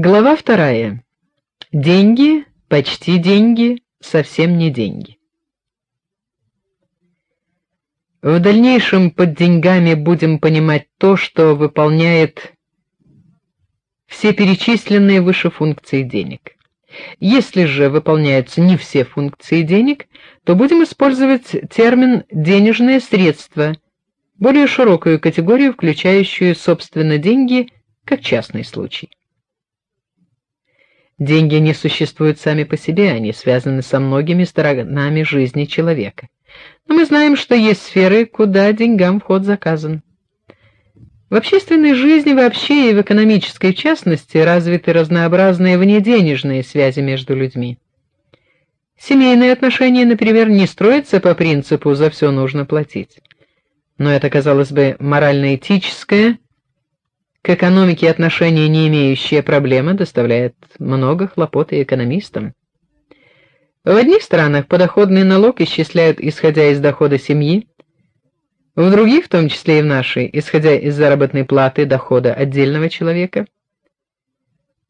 Глава вторая. Деньги, почти деньги, совсем не деньги. В дальнейшем под деньгами будем понимать то, что выполняет все перечисленные выше функции денег. Если же выполняются не все функции денег, то будем использовать термин денежные средства, более широкую категорию, включающую собственно деньги как частный случай. Деньги не существуют сами по себе, они связаны со многими сторонами жизни человека. Но мы знаем, что есть сферы, куда деньгам вход заказан. В общественной жизни вообще и в экономической частности развиты разнообразные внеденежные связи между людьми. Семейные отношения, например, не строятся по принципу за все нужно платить. Но это, казалось бы, морально-этическое к экономике отношения не имеющая проблема доставляет много хлопот и экономистам. В одних странах подоходный налог исчисляют исходя из дохода семьи, в других, в том числе и в нашей, исходя из заработной платы дохода отдельного человека.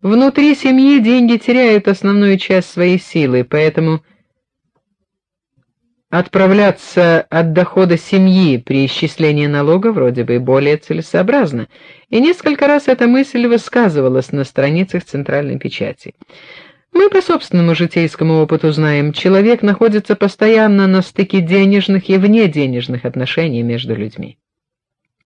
Внутри семьи деньги теряют основную часть своей силы, поэтому Отправляться от дохода семьи при исчислении налога вроде бы более целесообразно, и несколько раз эта мысль высказывалась на страницах центральной печати. Мы по собственному житейскому опыту знаем, человек находится постоянно на стыке денежных и внеденежных отношений между людьми.